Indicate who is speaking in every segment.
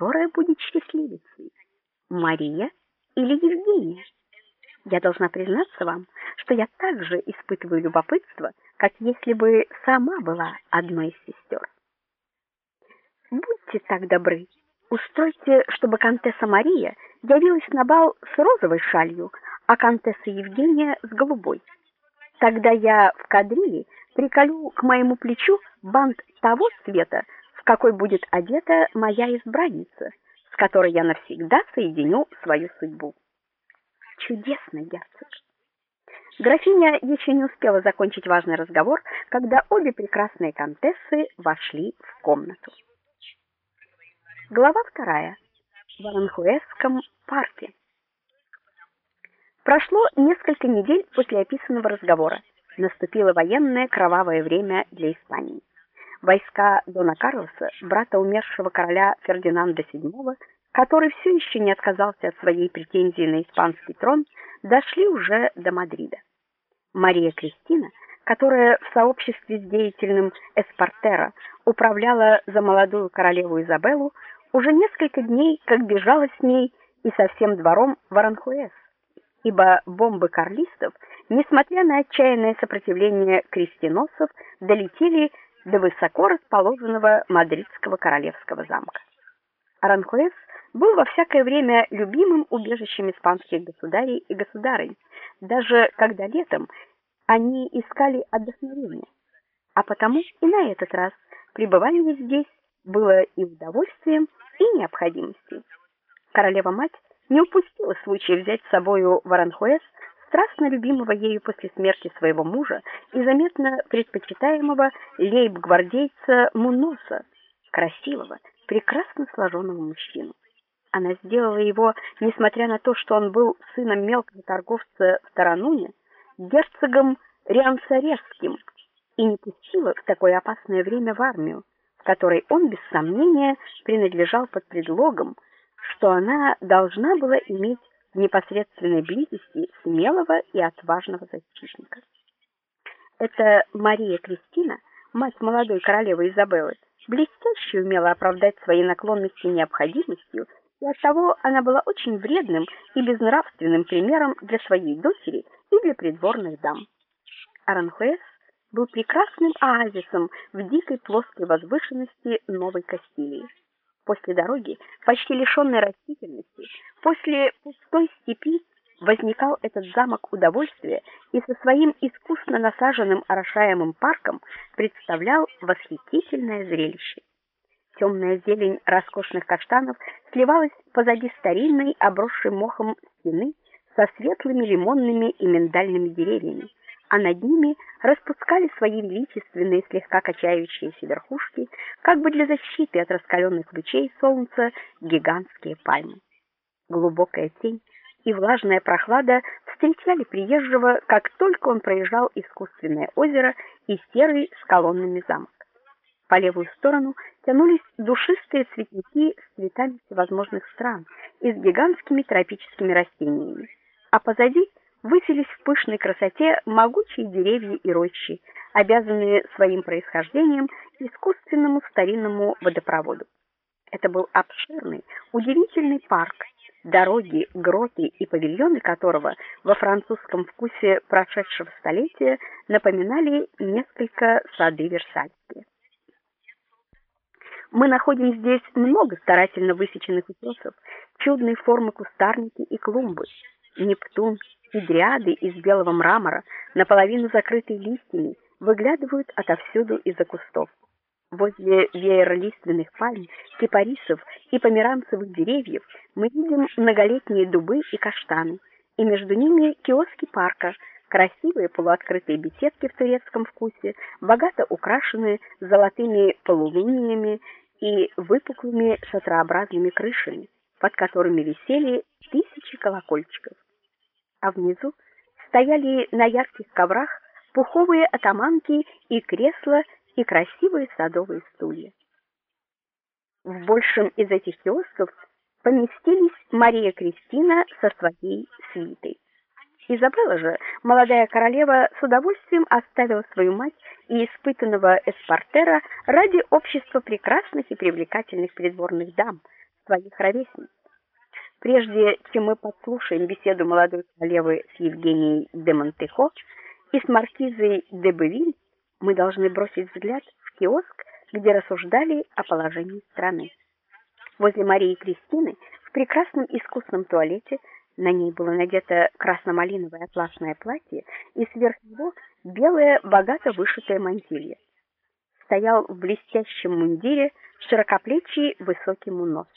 Speaker 1: которая будет счастливицей? Мария или Евгения? Я должна признаться вам, что я также испытываю любопытство, как если бы сама была одной из сестер. Будьте так добры, устройте, чтобы контесса Мария явилась на бал с розовой шалью, а контесса Евгения с голубой. Тогда я в кадриле приколю к моему плечу бант того цвета, какой будет одета моя избранница, с которой я навсегда соединю свою судьбу. Чудесно, герцог. Графиня еще не успела закончить важный разговор, когда обе прекрасные контессы вошли в комнату. Глава вторая. В Аранхуэсском парке. Прошло несколько недель после описанного разговора. Наступило военное кровавое время для Испании. Войска дона Карлоса, брата умершего короля Фердинанда VII, который все еще не отказался от своей претензии на испанский трон, дошли уже до Мадрида. Мария Кристина, которая в сообществе с деятельным Эспартера управляла за молодую королеву Изабеллу, уже несколько дней как бежала с ней и со всем двором в Аранхуэс, ибо бомбы карлистов, несмотря на отчаянное сопротивление крестоносцев, долетели до высоко расположенного мадридского королевского замка. Аранхуэс был во всякое время любимым убежищем испанских государей и государынь, даже когда летом они искали отдохновения. А потому и на этот раз пребывание здесь было и удовольствием, и необходимостью. Королева-мать не упустила случая взять с собою в Аранхуэс страстно любимого ею после смерти своего мужа и заметно предпочитаемого лейб-гвардейца Муноса, красивого, прекрасно сложенного мужчину. Она сделала его, несмотря на то, что он был сыном мелкого торговца в Тарануне, герцогом Риамсаресским и не пустила в такое опасное время в армию, в которой он без сомнения принадлежал под предлогом, что она должна была иметь в непосредственной близости смелого и отважного защитника. Это Мария Кристина, мать молодой королевы Изабеллы, блестяще умела оправдать свои наклонности необходимостью и оттого она была очень вредным и безнравственным примером для своей дочери и для придворных дам. Аранхуэс был прекрасным оазисом в дикой плоской возвышенности Новой Кастилии. После дороги, почти лишенной растительности, после пустой степи возникал этот замок удовольствия и со своим искусно насаженным орошаемым парком представлял восхитительное зрелище. Темная зелень роскошных каштанов сливалась позади старинной, обросшей мохом стены со светлыми лимонными и миндальными деревьями, а над ними распускали свои величественные, слегка качающиеся верхушки, как бы для защиты от раскаленных лучей солнца, гигантские пальмы. Глубокая тень и влажная прохлада встречали приезжего, как только он проезжал искусственное озеро и серый с колоннами замок. По левую сторону тянулись душистые цветники с цветами всевозможных стран и с гигантскими тропическими растениями, а позади высились в пышной красоте могучие деревья и рощи, обязанные своим происхождением искусственному старинному водопроводу. Это был обширный, удивительный парк, дороги, гроты и павильоны которого во французском вкусе прошедшего столетия напоминали несколько сады Версальские. Мы находим здесь много старательно высеченных утесов, чудной формы кустарники и клумбы. Нептун и дриады из белого мрамора, наполовину закрытые листьями, выглядывают отовсюду из-за кустов. Возле веера лиственных пальм, кипарисов и померанцевых деревьев мы видим многолетние дубы и каштаны, и между ними киоски парка, красивые полуоткрытые беседки в турецком вкусе, богато украшенные золотыми полулуниями и выпуклыми шатрообразными крышами, под которыми висели тысячи колокольчиков. А внизу стояли на ярких коврах пуховые атаманки и кресла и красивые садовые стулья. В большем из этих киосков поместились Мария Кристина со своей свитой. Изабелла же, молодая королева, с удовольствием оставила свою мать и испытанного эспортера ради общества прекрасных и привлекательных придворных дам, своих ровесниц. Прежде чем мы подслушаем беседу молодой королевы с Евгенией де Монтехо и с маркизой де Бевиль, мы должны бросить взгляд в киоск, где рассуждали о положении страны. Возле Марии Кристины в прекрасном искусном туалете на ней было надето красно-малиновое атласное платье и сверх него белая богато вышитая мантилья. Стоял в блестящем мундире широкоплечий высокий мунос.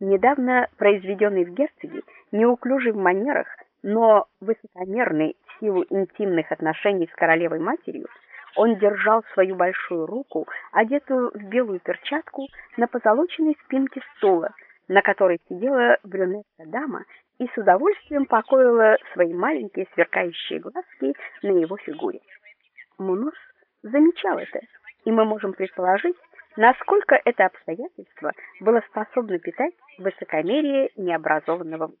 Speaker 1: Недавно произведенный в герцоге, неуклюжий в манерах, но высокомерный в силу интимных отношений с королевой матерью, он держал свою большую руку, одетую в белую перчатку, на позолоченной спинке стула, на которой сидела брюнетка дама и с удовольствием покоила свои маленькие сверкающие глазки на его фигуре. Мунос замечал это, и мы можем предположить, насколько это обстоятельство было способно питать высокомерие необразованного